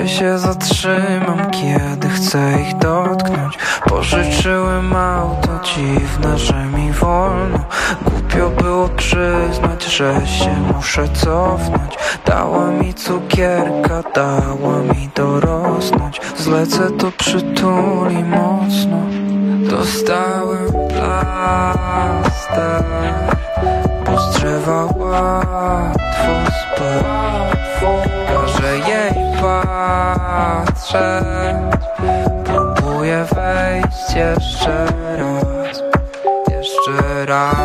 Czy się zatrzymam, kiedy chcę ich dotknąć. Pożyczyłem auto, dziwne, że mi wolno. Głupio było przyznać, że się muszę cofnąć. Dała mi cukierka, dała mi dorosnąć. Zlecę to przytuli mocno. Dostałem plaster. Bo z drzewa łatwo spadł jej patrzeć Próbuję wejść jeszcze raz Jeszcze raz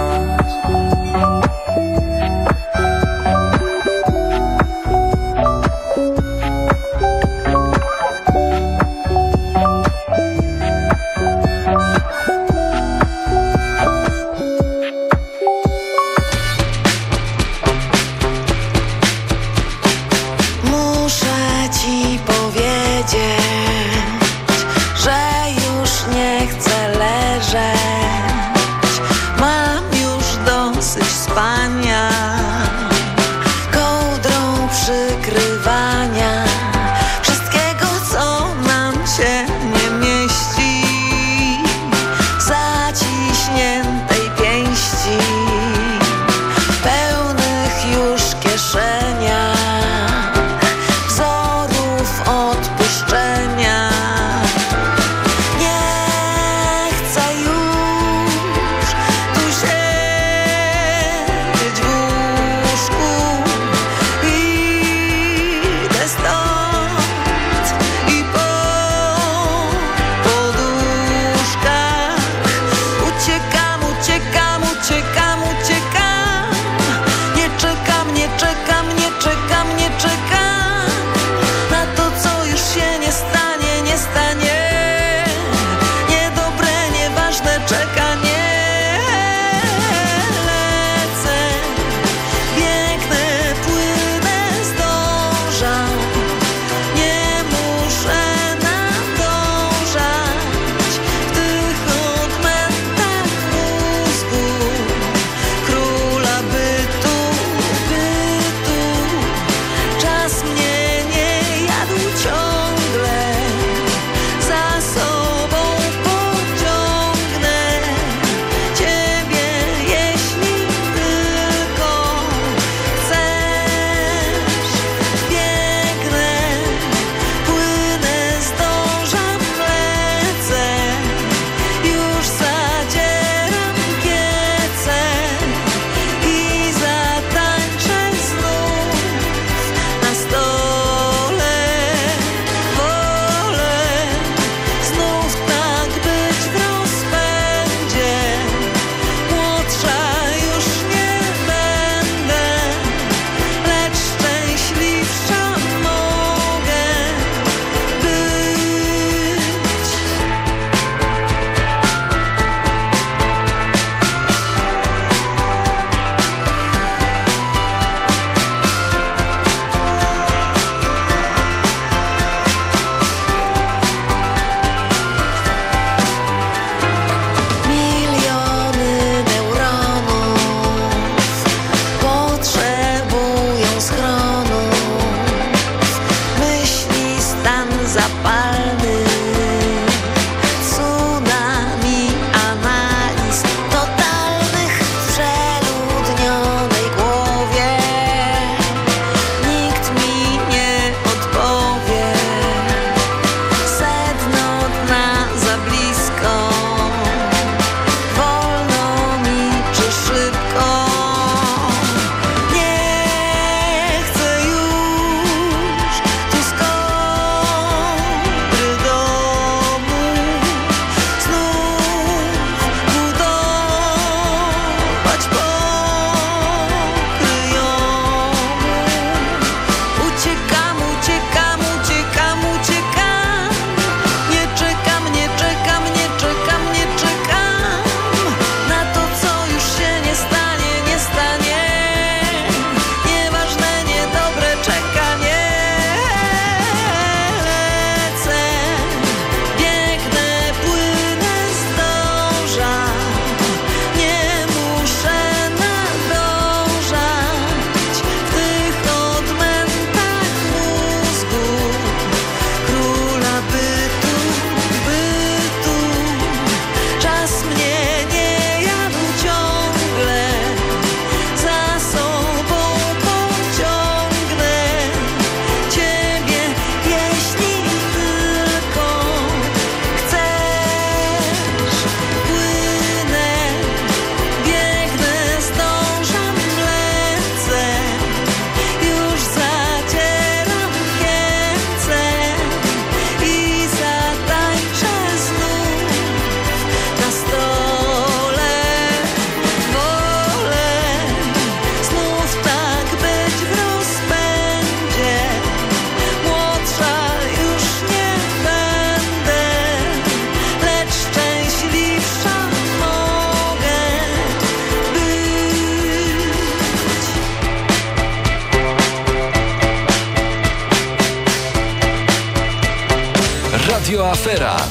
check out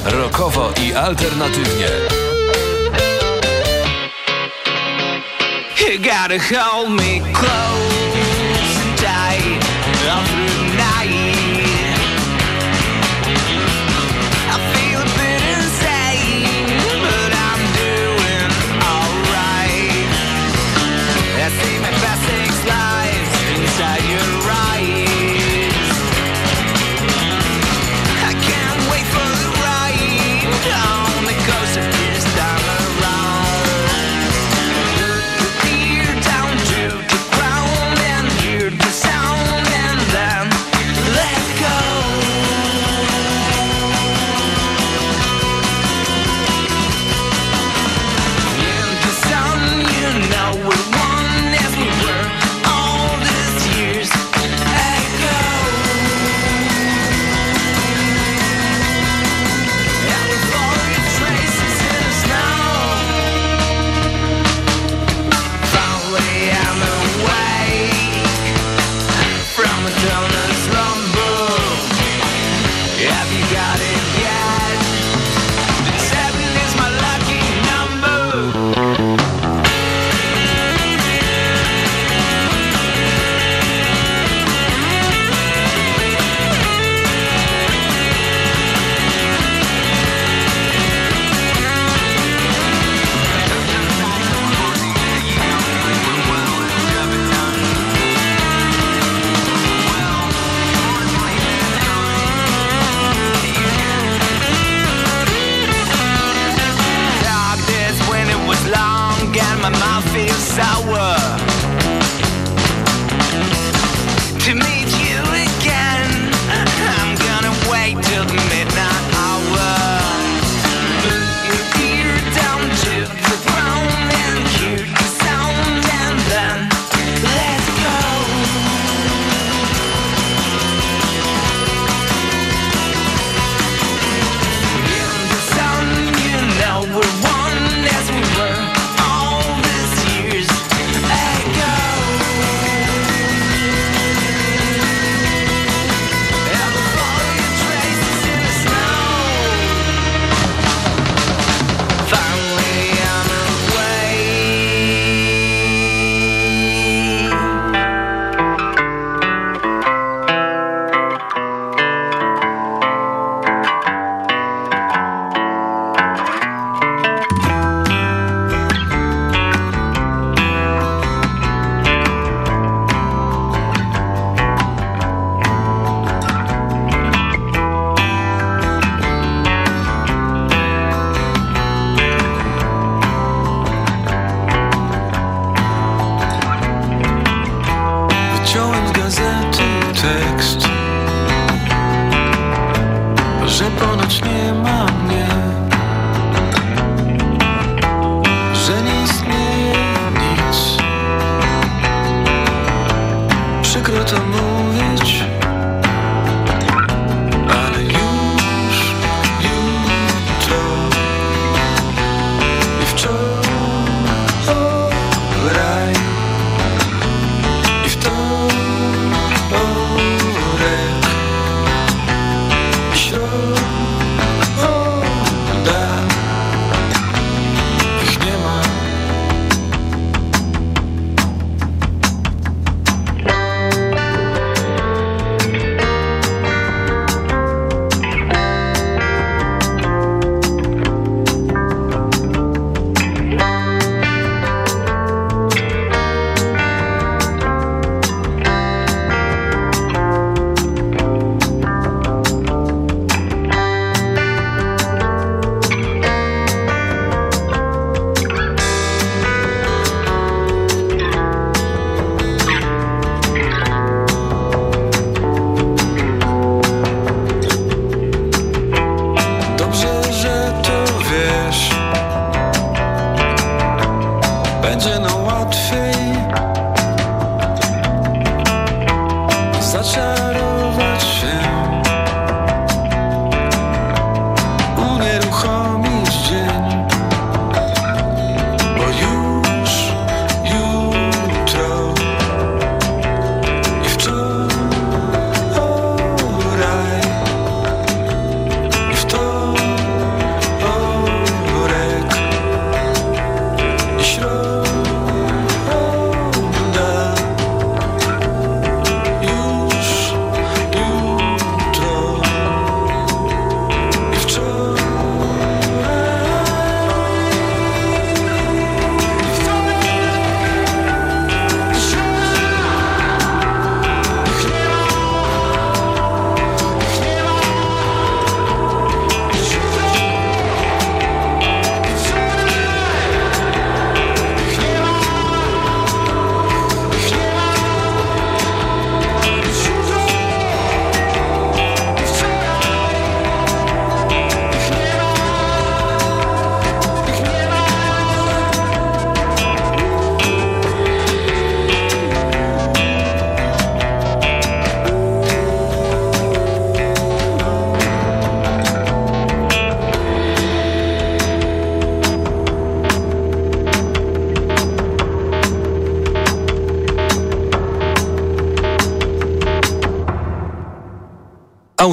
Rokowo i alternatywnie. You gotta hold me close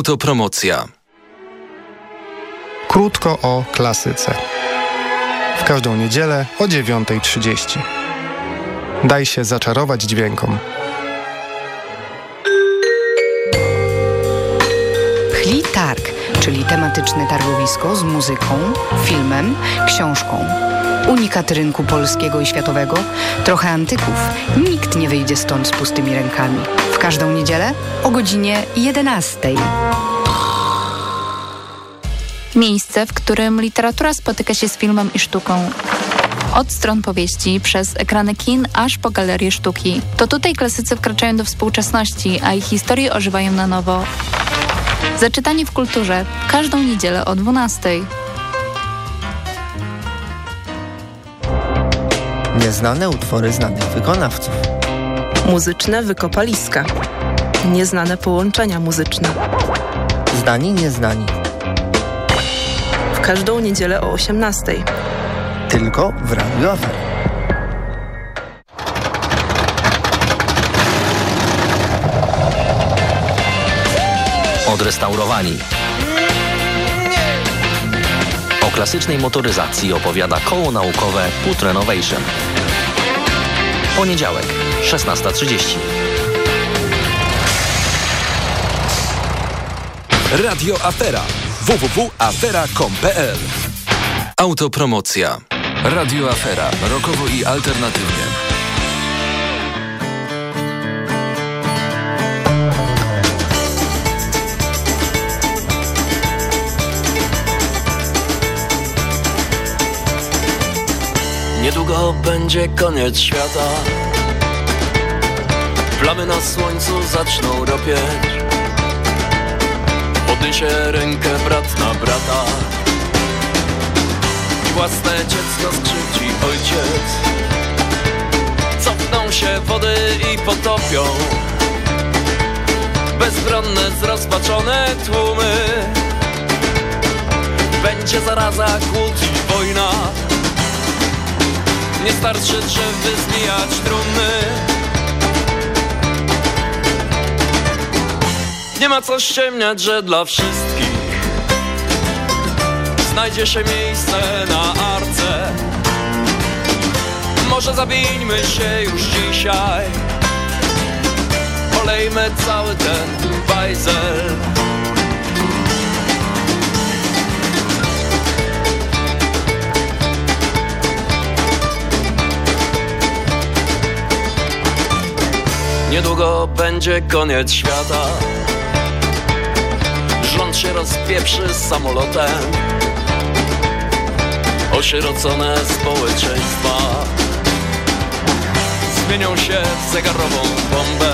Autopromocja. Krótko o klasyce. W każdą niedzielę o 9.30. Daj się zaczarować dźwiękom. Tematyczne targowisko z muzyką, filmem, książką. Unikat rynku polskiego i światowego, trochę antyków. Nikt nie wyjdzie stąd z pustymi rękami. W każdą niedzielę o godzinie 11. Miejsce, w którym literatura spotyka się z filmem i sztuką. Od stron powieści, przez ekrany kin, aż po galerie sztuki. To tutaj klasycy wkraczają do współczesności, a ich historie ożywają na nowo. Zaczytanie w kulturze każdą niedzielę o 12. Nieznane utwory znanych wykonawców. Muzyczne wykopaliska. Nieznane połączenia muzyczne. Znani, nieznani. W każdą niedzielę o 18. Tylko w Radio Afera. Odrestaurowani. O klasycznej motoryzacji opowiada koło naukowe Put Renovation. Poniedziałek, 16.30. Radio Afera. www.afera.com.pl Autopromocja. Radio Afera. Rokowo i alternatywnie. Niedługo będzie koniec świata. Plamy na słońcu zaczną ropieć. Podniesie rękę brat na brata. I własne dziecko skrzywdzi ojciec. Cofną się wody i potopią. Bezbronne, zrozpaczone tłumy. Będzie zaraza, głód i wojna nie starczy drzew, by zmijać trumny. Nie ma co ściemniać, że dla wszystkich Znajdzie się miejsce na arce. Może zabijmy się już dzisiaj. Olejmy cały ten bajzel będzie koniec świata. Rząd się rozpieprzy samolotem. Osierocone społeczeństwa Zmienią się w zegarową bombę.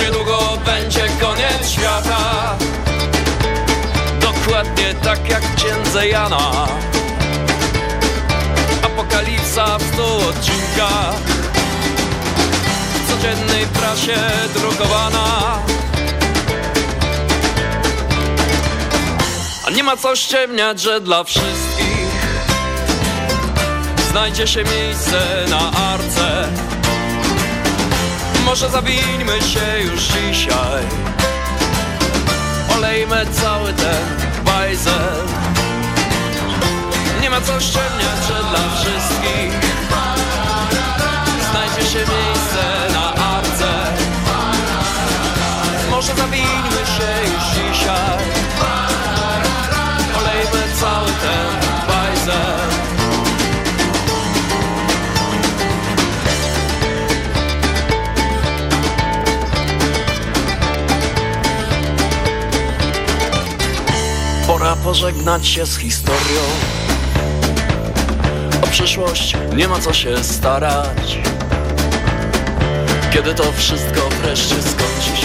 Niedługo będzie koniec świata. Dokładnie tak jak księdze Jana. Apokalipsa w stu odcinkach codziennej prasie drukowana. A nie ma co ściemniać, że dla wszystkich Znajdzie się miejsce na arce. Może zawińmy się już dzisiaj. Olejmy cały ten bajzel. Nie ma co ściemniać, że dla wszystkich Znajdzie się miejsce na Może zawinmy się już dzisiaj. Olejmy cały ten bajzel. Pora pożegnać się z historią. O przyszłość nie ma co się starać. Kiedy to wszystko wreszcie skończy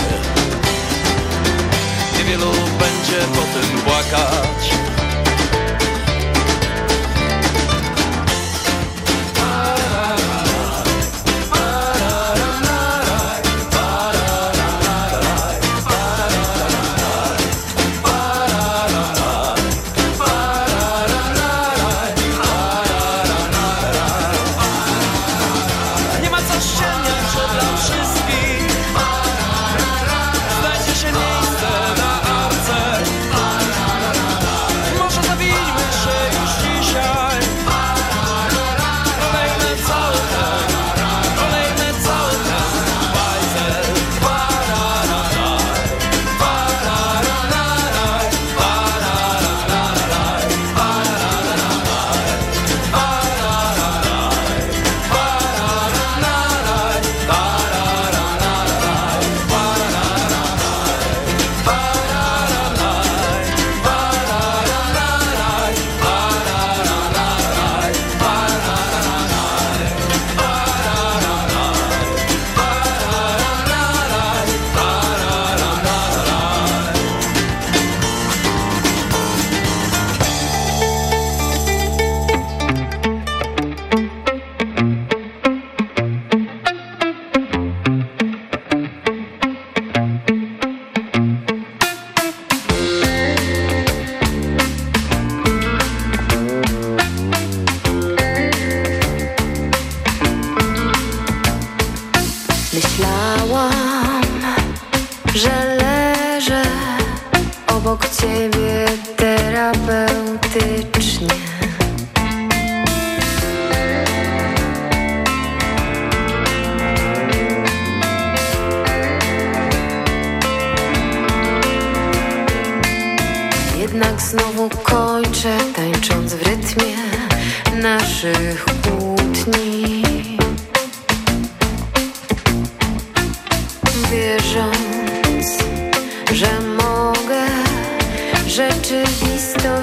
Niewielu będzie po tym płakać Jednak znowu kończę tańcząc w rytmie naszych kłótni. Wierząc, że mogę rzeczywistość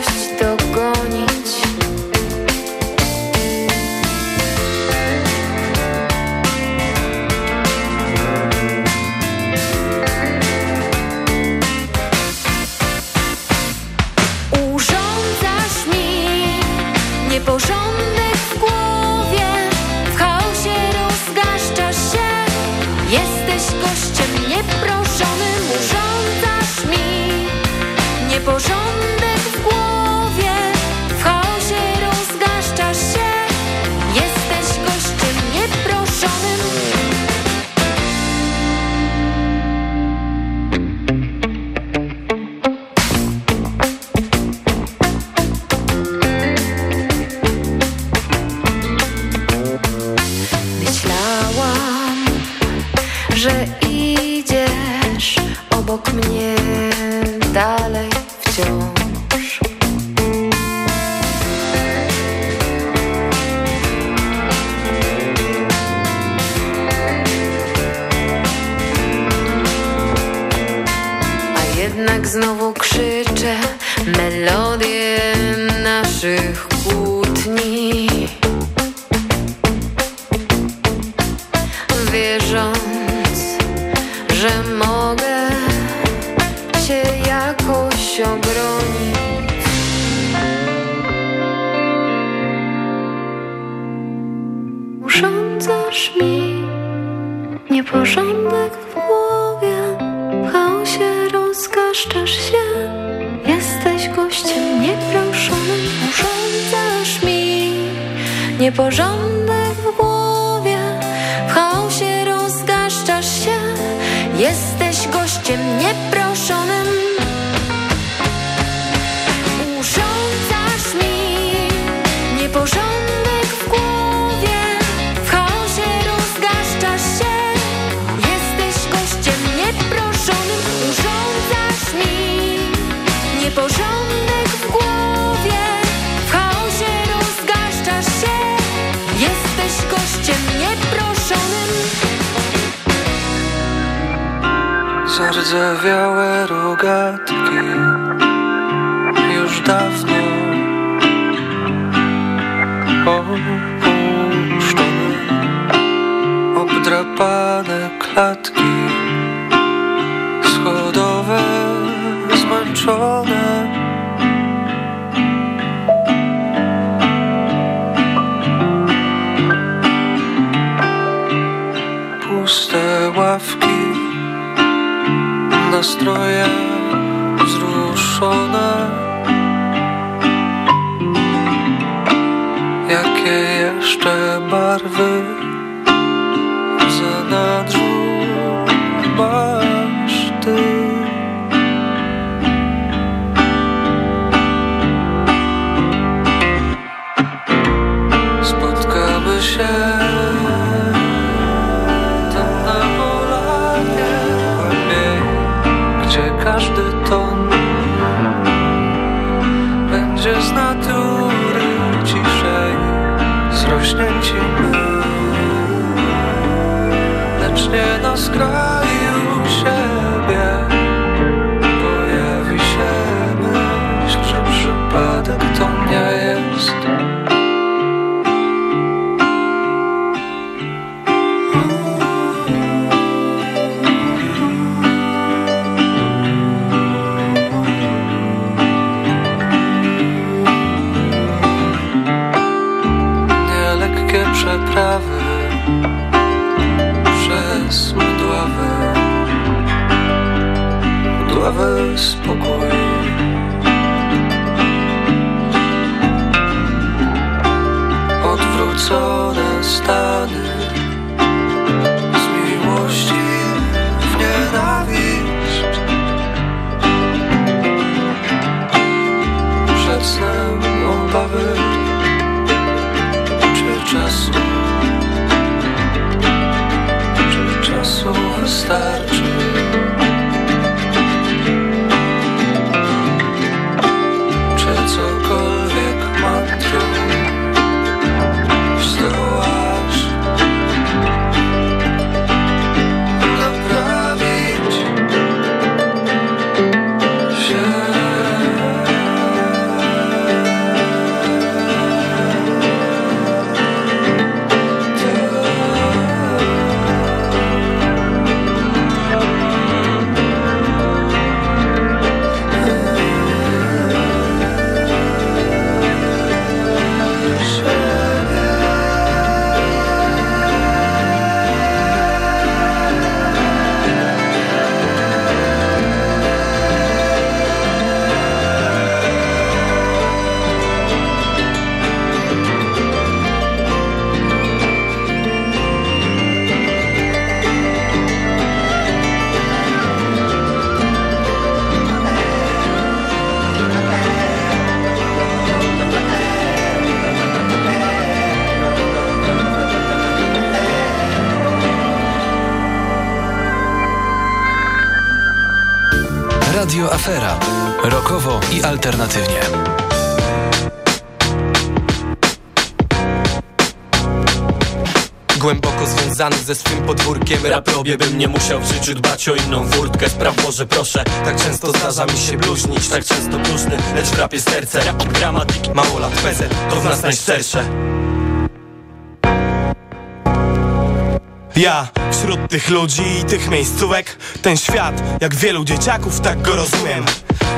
Urządzasz mi nieporządek w głowie, w chaosie rozgaszczasz się. Jesteś gościem nieproszonym, urządzasz mi nieporządek w głowie, w chaosie rozgaszczasz się. Jesteś Zardzewiałe rogatki już dawno opuszczone, obdrapane klatki nastroje wzruszone. Jakie jeszcze barwy każdy ton. Będzie z natury ciszej zrośnięci my, lecz nie na skraju mdławy spokój. Odwrócone stany Rokowo i alternatywnie. Głęboko związany ze swym podwórkiem Rap robię, bym nie musiał w życiu dbać o inną furtkę. Spraw Boże proszę, tak często zdarza mi się bluźnić Tak często próżny, lecz w rapie serce. Rap, gramatyk, mało lat, PZ To w nas najszczersze. Ja wśród tych ludzi i tych miejscówek Ten świat, jak wielu dzieciaków, tak go rozumiem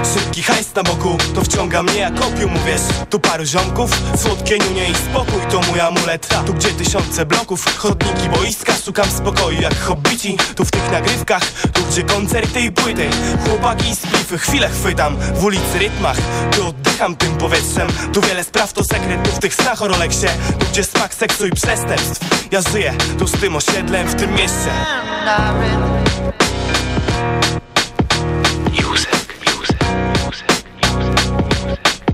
Szybki hajs na boku, to wciąga mnie jak opium, wiesz. Tu paru ziomków, słodkie niunie i spokój To mój amulet, tu gdzie tysiące bloków Chodniki, boiska, szukam spokoju jak hobbici. Tu w tych nagrywkach, tu gdzie koncerty i płyty. Chłopaki i splify, chwilę chwytam W ulicy rytmach, tu oddycham tym powietrzem Tu wiele spraw to sekret, tu w tych snach o Rolexie. Tu gdzie smak seksu i przestępstw. Ja żyję, tu z tym osiedlem, w tym mieście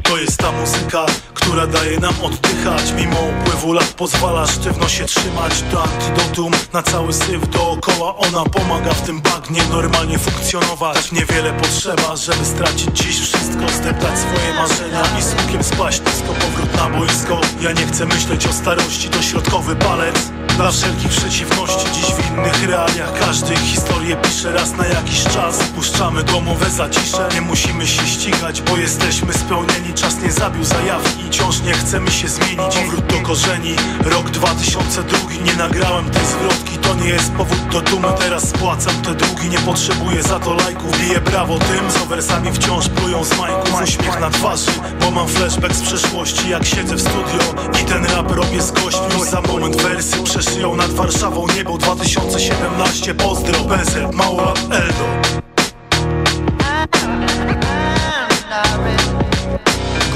To jest ta muzyka, która daje nam oddychać. Mimo upływu lat pozwala sztywno się trzymać. To antidotum na cały syf dookoła. Ona pomaga w tym bagnie normalnie funkcjonować. Tak niewiele potrzeba, żeby stracić dziś wszystko. Zdeptać swoje marzenia i z hukiem spaść nisko. Powrót na boisko, ja nie chcę myśleć o starości. To środkowy palec dla wszelkich przeciwności. Dziś w innych realiach każdy historię pisze raz na jakiś czas. Puszczamy domowe zacisze Nie musimy się ścigać, bo jesteśmy spełnieni. Czas nie zabił zajawki Wciąż nie chcemy się zmienić. Powrót do korzeni. Rok 2002 Nie nagrałem tej zwrotki. To nie jest powód do dumy. Teraz spłacam te długi. Nie potrzebuję za to lajków Biję brawo tym Co wersami wciąż plują z majków Uśmiech na twarzy Bo mam flashback z przeszłości. Jak siedzę w studio I ten rap robię z gośćmi. Za moment wersy przeszyją nad Warszawą. Niebo 2017 Pozdro BZ Mało Eldo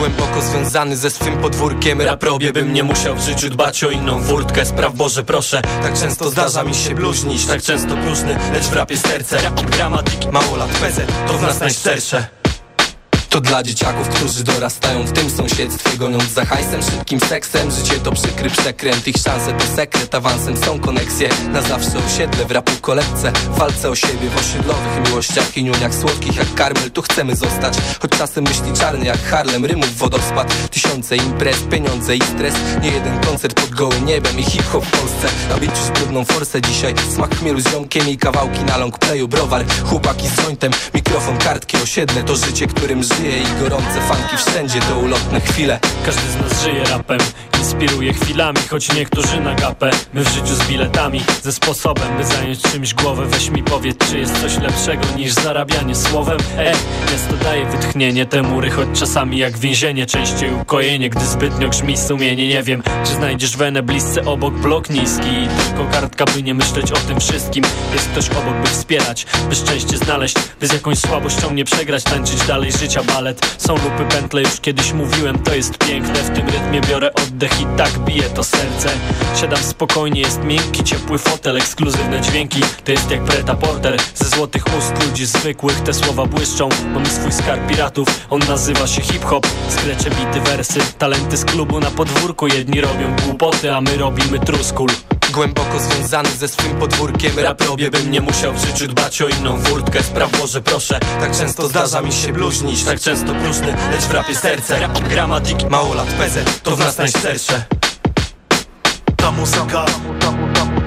Głęboko związany ze swym podwórkiem. Rap robię, bym nie musiał w życiu dbać o inną furtkę Spraw Boże proszę, tak często zdarza mi się bluźnić Tak często próżny, lecz w rapie serce. Rap, gramatyk, mało lat, PZ To w nas najszczersze to dla dzieciaków, którzy dorastają w tym sąsiedztwie Goniąc za hajsem, szybkim seksem. Życie to przykry przekręt, ich szanse to sekret. Awansem są koneksje, na zawsze osiedle W rapu kolekce, walce o siebie W osiedlowych miłościach i niuniach słodkich Jak karmel, tu chcemy zostać Choć czasem myśli czarny jak Harlem Rymów wodospad, tysiące imprez Pieniądze i stres, nie jeden koncert pod gołym niebem I hip-hop w Polsce, czuć brudną forsę dzisiaj. Smak chmielu z ziomkiem i kawałki na long playu Browar, chłopaki z jointem, mikrofon, kartki Osiedle. To życie, którym żyję i gorące fanki wszędzie to ulotne chwile. Każdy z nas żyje rapem Inspiruje chwilami, choć niektórzy na gapę. My w życiu z biletami, ze sposobem By zająć czymś głowę. Weź mi powiedz, czy jest coś lepszego Niż zarabianie słowem? Ej, miasto daje wytchnienie te mury Choć czasami jak więzienie. Częściej ukojenie, gdy zbytnio grzmi sumienie. Nie wiem, czy znajdziesz wenę blisce obok blok niski. I tylko kartka, by nie myśleć o tym wszystkim. Jest ktoś obok, by wspierać By szczęście znaleźć, by z jakąś słabością nie przegrać. Tańczyć dalej życia Są lupy pętle, już kiedyś mówiłem To jest piękne, w tym rytmie biorę oddech i tak bije to serce. Siadam spokojnie, jest miękki, ciepły fotel Ekskluzywne dźwięki, to jest jak Preta Porter Ze złotych ust ludzi zwykłych te słowa błyszczą. Mamy swój skarb piratów, on nazywa się hip-hop. Skrecze bity wersy, talenty z klubu na podwórku Jedni robią głupoty, a my robimy truskul Głęboko związany ze swym podwórkiem. Rap robię, bym nie musiał w życiu dbać o inną furtkę. Spraw Boże proszę, tak często zdarza mi się bluźnić Tak często próżny, lecz w rapie serce. Rap, gramatyk, mało lat, PZ To w nas najszczersze Ta muzyka nadchodzi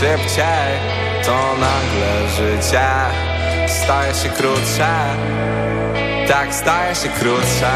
szybciej To nagle życie staje się krótsze. Tak staje się krótsze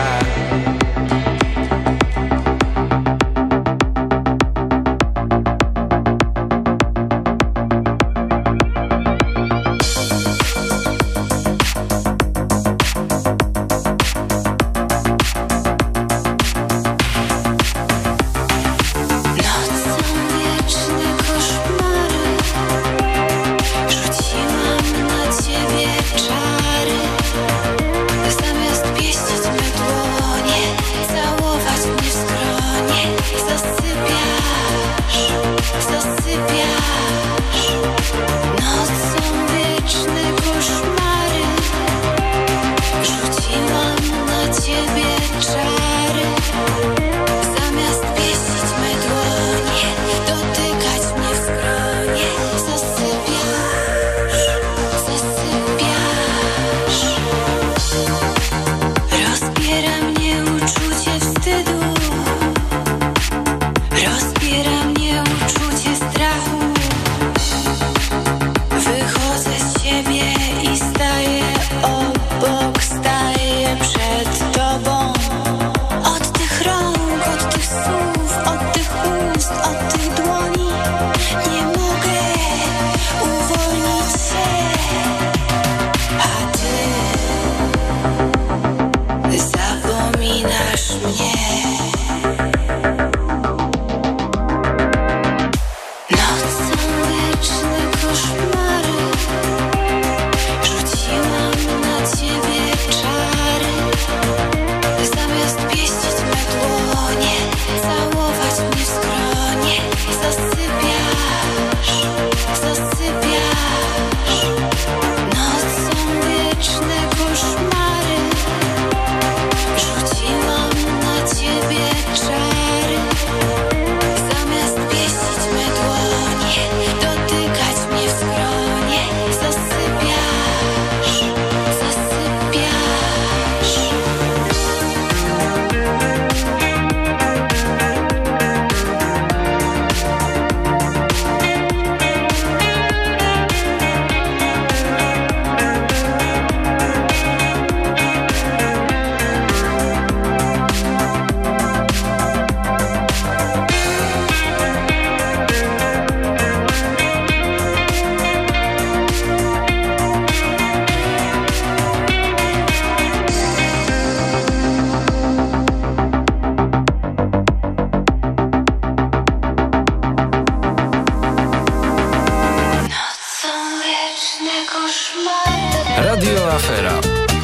Afera.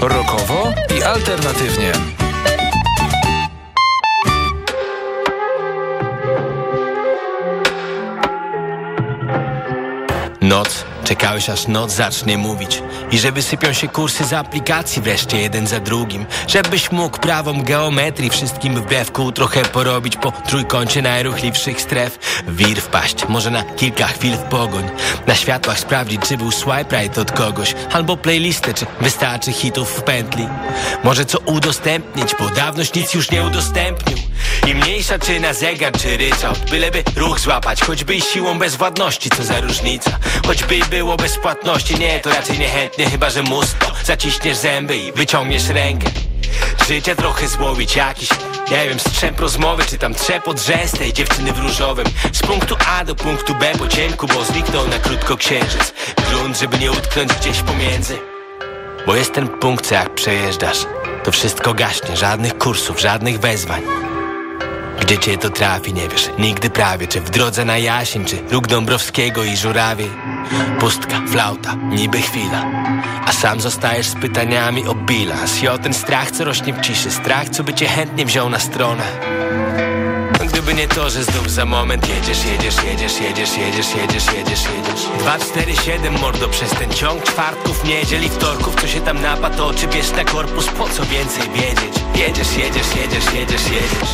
Rokowo i alternatywnie. Noc Czekałeś aż noc zacznie mówić I że wysypią się kursy z aplikacji wreszcie jeden za drugim. Żebyś mógł prawą geometrii wszystkim wbrew kół trochę porobić Po trójkącie najruchliwszych stref. Wir wpaść, może na kilka chwil w pogoń. Na światłach sprawdzić czy był swipe right od kogoś Albo playlistę czy wystarczy hitów w pętli. Może co udostępnić, bo dawność nic już nie udostępnił i mniejsza czy na zegar, czy ryczałt Byleby ruch złapać, choćby siłą bezwładności Co za różnica, choćby było bez płatności Nie, to raczej niechętnie, chyba że musto Zaciśniesz zęby i wyciągniesz rękę. Życia trochę złowić jakiś nie wiem, strzęp rozmowy, czy tam trzepot rzęs tej dziewczyny w różowym. Z punktu A do punktu B po cienku, bo zniknął na krótko księżyc. Grunt, żeby nie utknąć gdzieś pomiędzy. Bo jest ten punkt, co jak przejeżdżasz To wszystko gaśnie, żadnych kursów, żadnych wezwań gdzie cię to trafi, nie wiesz. Nigdy prawie Czy w drodze na Jasień, czy róg Dąbrowskiego i Żurawie. Pustka, flauta, niby chwila. A sam zostajesz z pytaniami o bilans. I o ten strach, co rośnie w ciszy. Strach, co by cię chętnie wziął na stronę Gdyby nie to, że znów za moment jedziesz, jedziesz, jedziesz, jedziesz, jedziesz, jedziesz, jedziesz, jedziesz 2, 4, 7, mordo, przez ten ciąg czwartków, niedziel i wtorków Co się tam napatoczy, bierz na korpus, po co więcej wiedzieć Jedziesz, jedziesz, jedziesz, jedziesz, jedziesz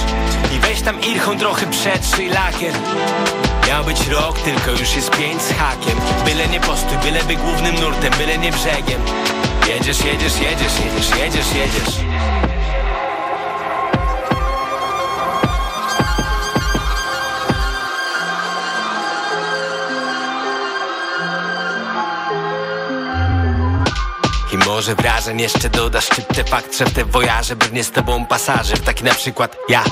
I weź tam irchą trochę przetrzyj lakier Miał być rok, tylko już jest pięć z hakiem Byle nie postój, byle by głównym nurtem, byle nie brzegiem Jedziesz, jedziesz, jedziesz, jedziesz, jedziesz, jedziesz kolorze wrażeń Jeszcze dodasz szczyptę fakt, w te wojaże Brnie z tobą pasażer, taki na przykład ja.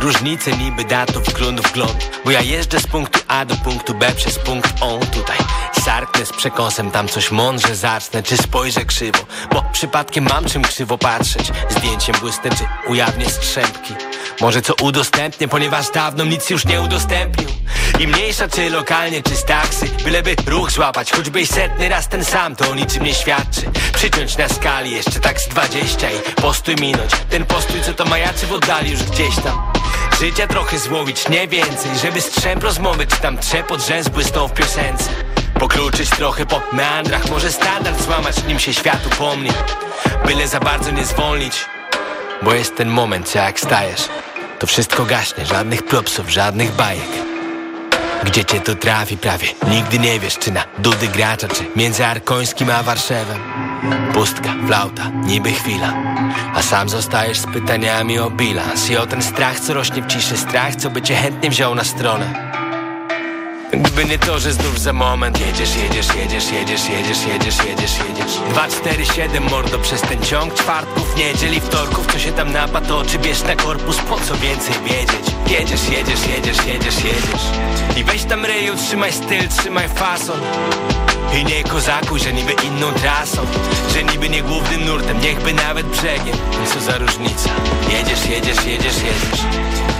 Różnice niby datów, wgląd. Bo ja jeżdżę z punktu A do punktu B przez punkt on tutaj Sarknę z przekąsem, tam coś mądrze zacznę Czy spojrzę krzywo, bo przypadkiem mam czym krzywo patrzeć. Zdjęciem błysnę, czy ujawnię strzępki Może co udostępnię, ponieważ dawno nic już nie udostępnił. I mniejsza czy lokalnie, czy z taksy Byleby ruch złapać, choćby setny raz ten sam To o niczym nie świadczy. Przyciąć na skali jeszcze tak z dwadzieścia I postój minąć, ten postój co to majaczy w oddali już gdzieś tam. Życia trochę złowić, nie więcej Żeby strzęp rozmowy, czy tam trzepot rzęs błysnął w piosence. Pokluczyć trochę po meandrach Może standard złamać, nim się świat upomni. Byle za bardzo nie zwolnić Bo jest ten moment, jak stajesz To wszystko gaśnie, żadnych propsów, żadnych bajek. Gdzie cię to trafi prawie? Nigdy nie wiesz, czy na dudy gracza Czy między Arkońskim a Warszawem Pustka, flauta, niby chwila. A sam zostajesz z pytaniami o bilans. I o ten strach, co rośnie w ciszy Strach, co by cię chętnie wziął na stronę Gdyby nie to, że znów za moment Jedziesz, jedziesz, jedziesz, jedziesz, jedziesz, jedziesz, jedziesz, jedziesz. 2, 4, 7 mordo przez ten ciąg Czwartków, niedziel i wtorków. Co się tam napatoczy, bierz na korpus? Po co więcej wiedzieć? Jedziesz, jedziesz, jedziesz, jedziesz, jedziesz. I weź tam ryju, trzymaj styl, trzymaj fason. I nie kozakuj, że niby inną trasą. Że niby nie głównym nurtem, niechby nawet brzegiem. Co za różnica? Jedziesz, jedziesz, jedziesz, jedziesz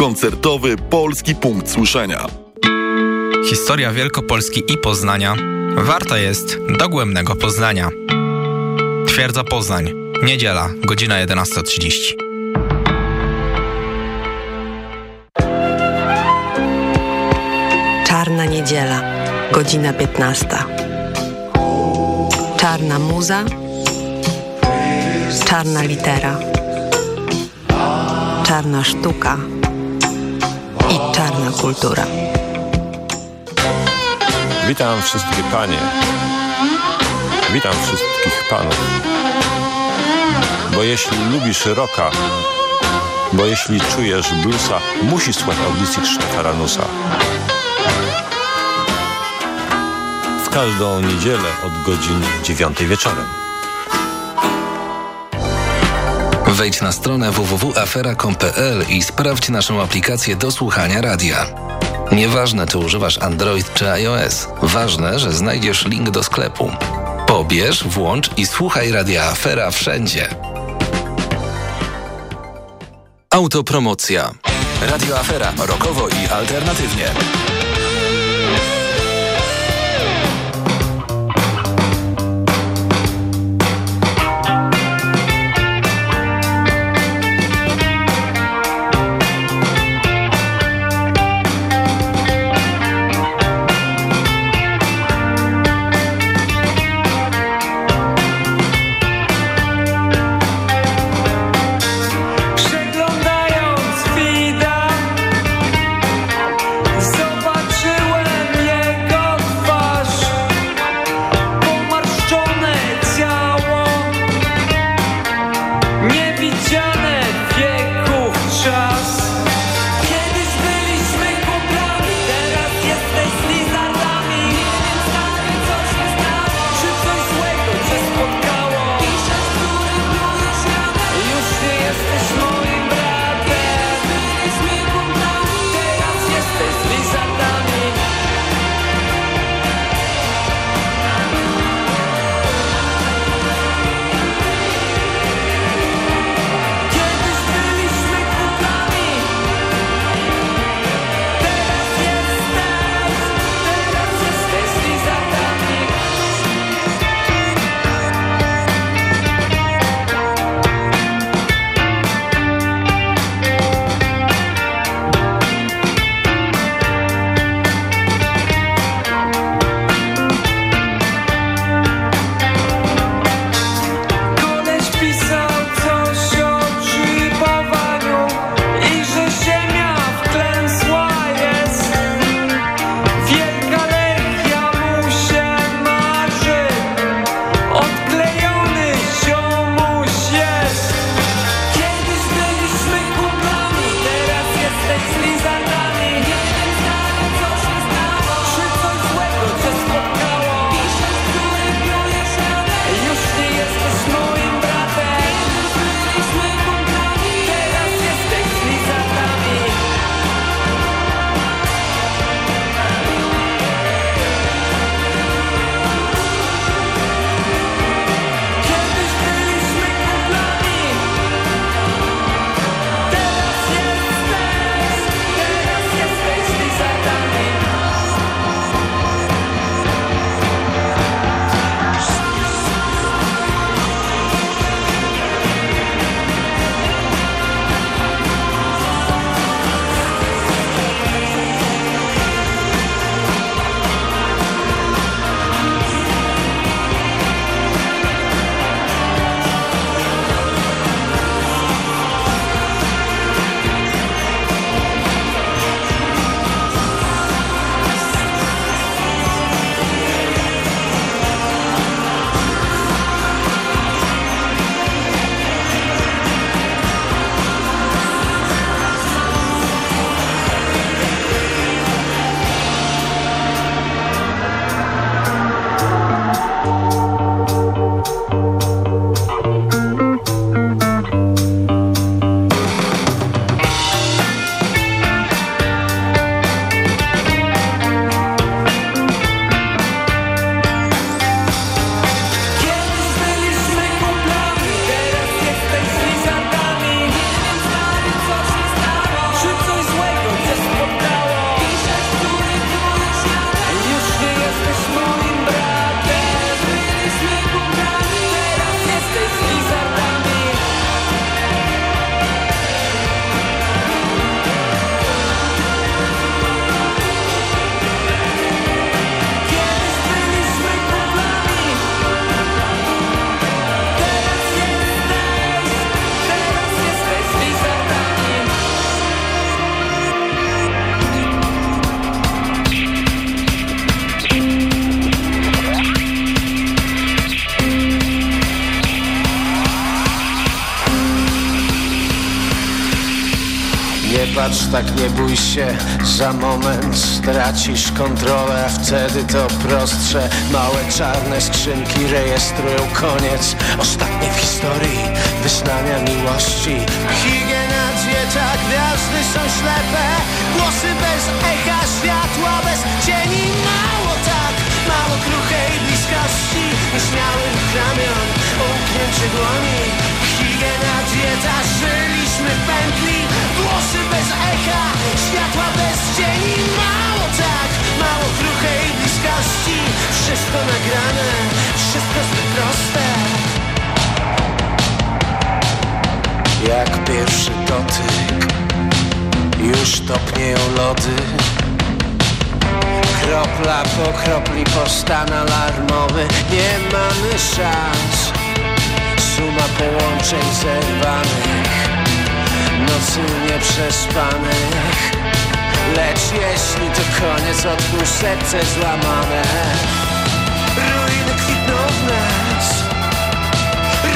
Koncertowy Polski Punkt Słyszenia. Historia Wielkopolski i Poznania warta jest dogłębnego poznania. Twierdza Poznań. Niedziela, godzina 11.30. Czarna niedziela, godzina 15. Czarna muza, czarna litera, czarna sztuka i czarna kultura. Witam wszystkie panie. Witam wszystkich panów. Bo jeśli lubisz rocka, bo jeśli czujesz bluesa, musisz słuchać audycji Krzysztofa Ranusa. W każdą niedzielę od godzin 9 wieczorem. Wejdź na stronę www.afera.com.pl i sprawdź naszą aplikację do słuchania radia. Nieważne, czy używasz Android czy iOS, ważne, że znajdziesz link do sklepu. Pobierz, włącz i słuchaj radia Afera wszędzie. Autopromocja. Radio Afera. Rokowo i alternatywnie. Tak, nie bój się. Za moment stracisz kontrolę A wtedy to prostsze. Małe czarne skrzynki rejestrują koniec. Ostatnie w historii wyznania miłości. Higiena, dieta, gwiazdy są ślepe. Głosy bez echa, światła bez cieni. Mało tak, mało kruchej bliskości. Nieśmiałych ramion, umknięcie dłoni Wszystko nagrane, wszystko zbyt proste. Jak pierwszy dotyk Już topnieją lody. Kropla po kropli po stan alarmowy. Nie mamy szans Suma połączeń zerwanych Nocy nieprzespanych. Lecz jeśli to koniec Odpół serce złamane Ruiny kwitną w nas.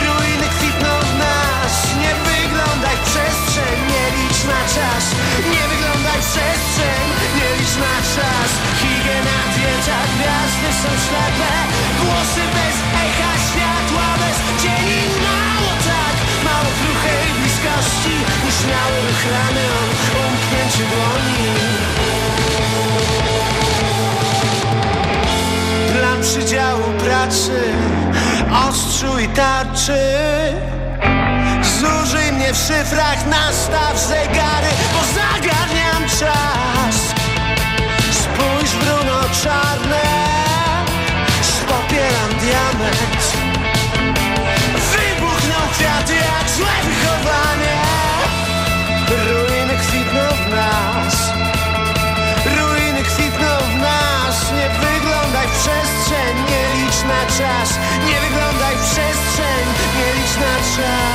Ruiny kwitną w nas. Nie wyglądaj w przestrzeń Nie licz na czas. Nie wyglądaj w przestrzeń Nie licz na czas. Higiena, dieta, gwiazdy są ślepe Głosy bez echa, światła bez cieni. Mało tak, mało kruchej bliskości. Nieśmiały ruch dłoni przydziału pracy Ostrzu i tarczy. Zużyj mnie w szyfrach Nastaw zegary Bo zagarniam czas. Spójrz w bruno czarne Popieram diament. Wybuchną kwiaty jak złe wychowanie na czas. Nie wyglądaj w przestrzeń Nie licz na czas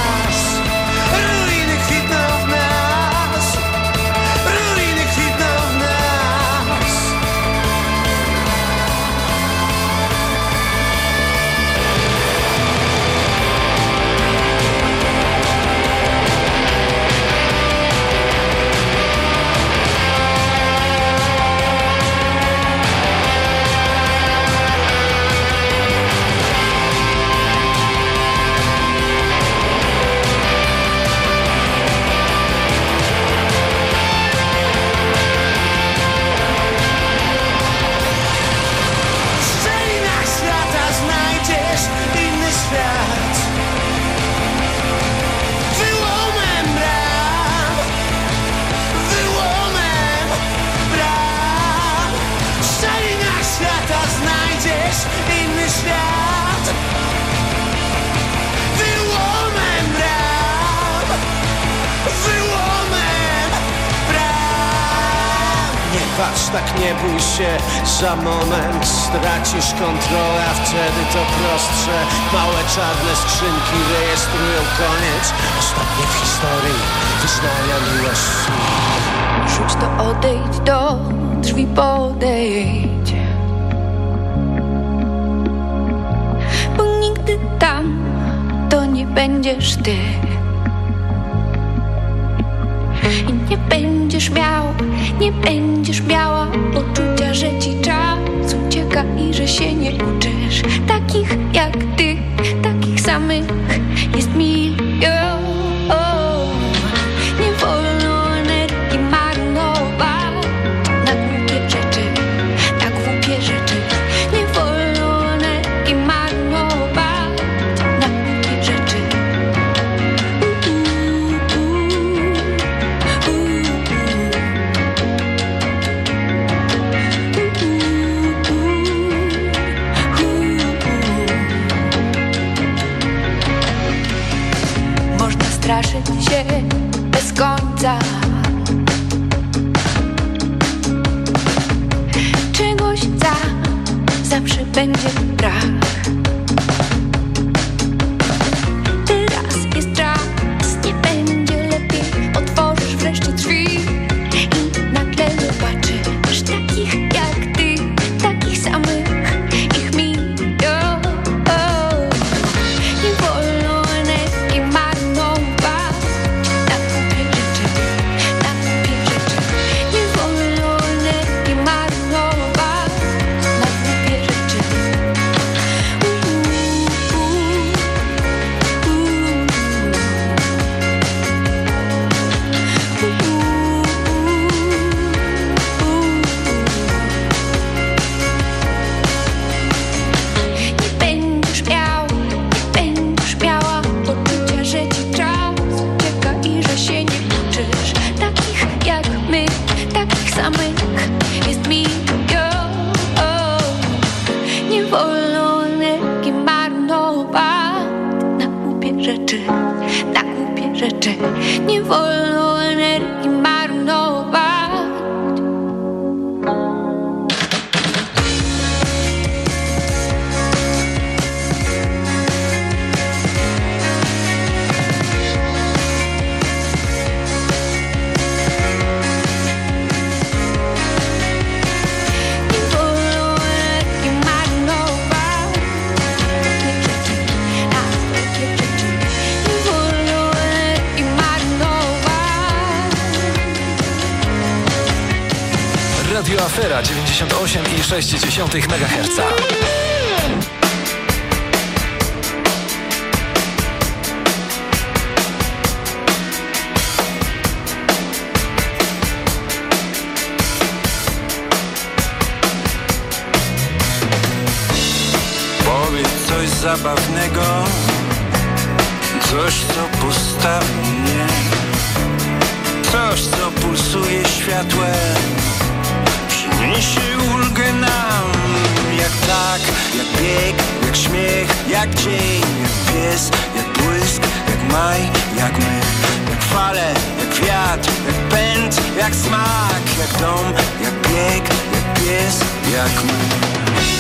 Za moment stracisz kontrolę A wtedy to prostsze. Małe czarne skrzynki rejestrują koniec. Ostatnie w historii wyznania miłości. Rzuć to, odejdź do drzwi, podejdź. Bo nigdy tam to nie będziesz ty. I nie będziesz miał, nie będziesz miała i że się nie uczysz. Takich 98,6 MHz. Powiedz coś zabawnego, coś co postawi mnie, coś co pulsuje światłem przyniesie ulgę nam Jak tak, jak bieg, jak śmiech, jak dzień Jak pies, jak błysk, jak maj, jak my. Jak fale, jak wiatr, jak pęd, jak smak Jak dom, jak bieg, jak pies, jak my.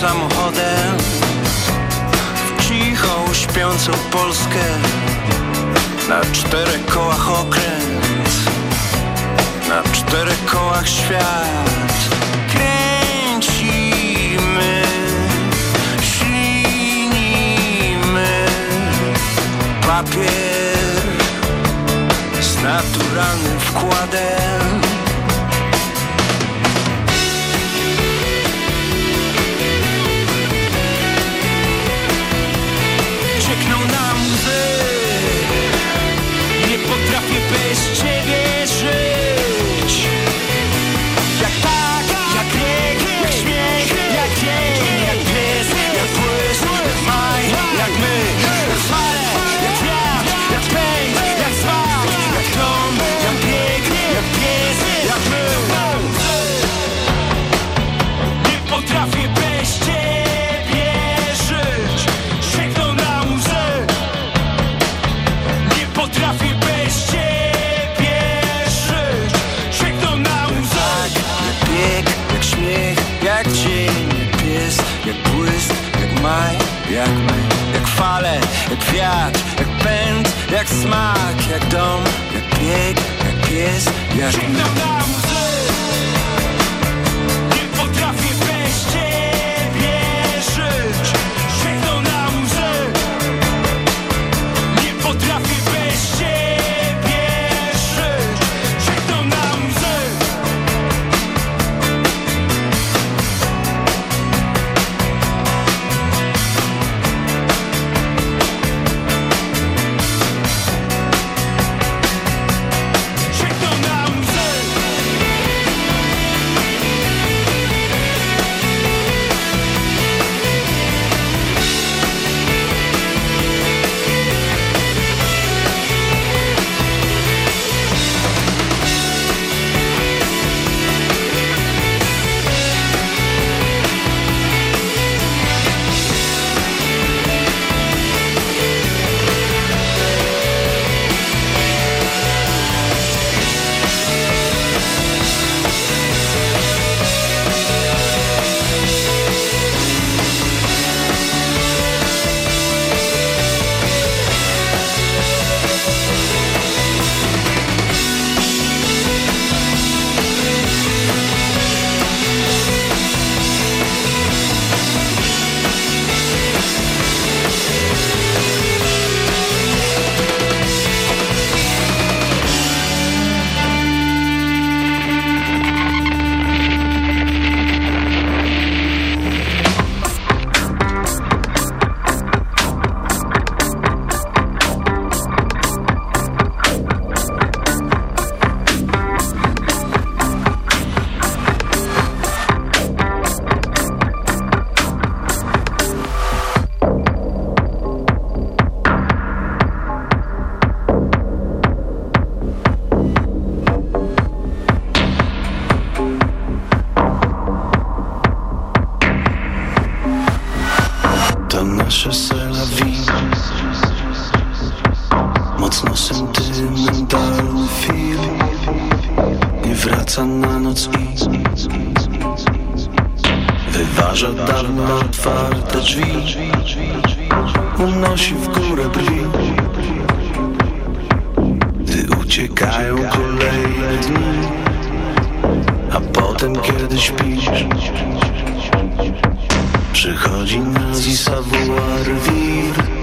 samochodem W cichą, śpiącą Polskę Na czterech kołach okręt Na czterech kołach świat. Kręcimy Ślinimy Papier Z naturalnym wkładem. Przychodzi nas i savoir vivre